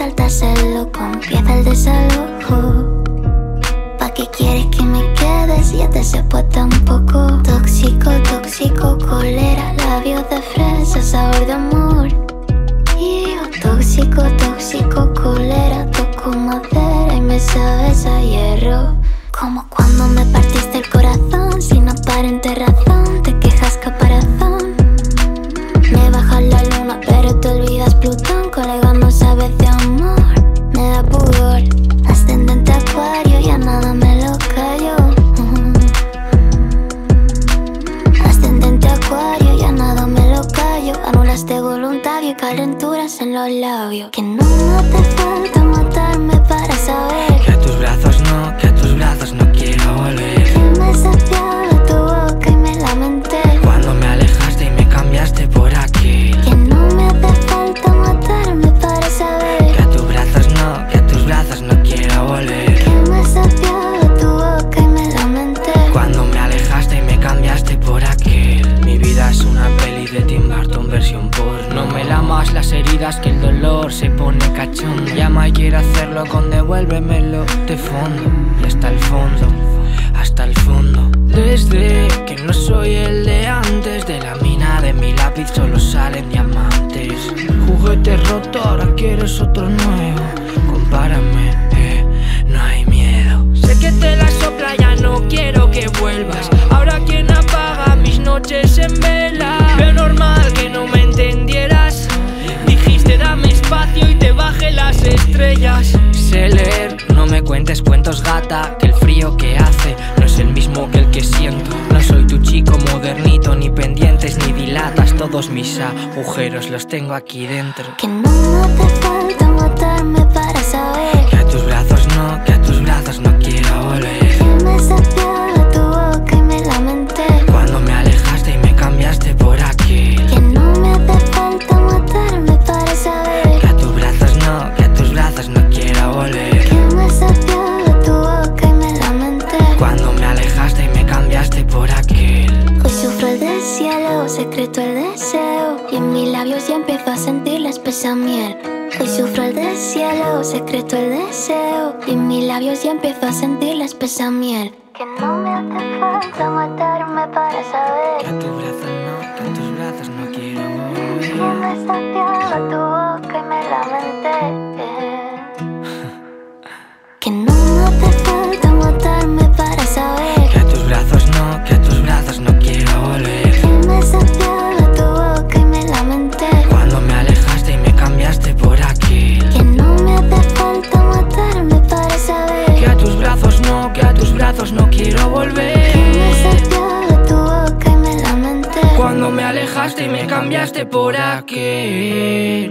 el loco, empieza el desalojo. ¿Pa' qué quieres que me quede si ya te sepo tampoco? Tóxico, tóxico, colera, labios de fresa, sabor de amor. Y yo tóxico, tóxico, colera, toco madera y me sabes a hierro. Como cuando me partiste los labios. Que no, no te falta matarme para saber. Que el dolor se pone cachón. Llama y quiero hacerlo con devuélvemelo de fondo. Y hasta el fondo, hasta el fondo. Desde que no soy el de antes, de la mina de mi lápiz solo salen diamantes. Juguete roto, ahora quieres otro nuevo. Compárame, eh, no hay miedo. Sé que te la sopla, ya no quiero que vuelvas. Ahora quien apaga mis noches en vela. Veo normal cuentes cuentos gata, que el frío que hace no es el mismo que el que siento. No soy tu chico modernito, ni pendientes ni dilatas. Todos mis agujeros los tengo aquí dentro. Que no hace falta matarme para saber. Que a tus brazos no, que a tus brazos no quiero volver. Secreto el deseo. Y en mis labios ya empiezo a sentir la espesa miel. Hoy sufro el deshielo, secreto el deseo. Y en mis labios ya empiezo a sentir la espesa miel. Que no me hace falta matarme para Que saber. a tus brazos no, por aquí.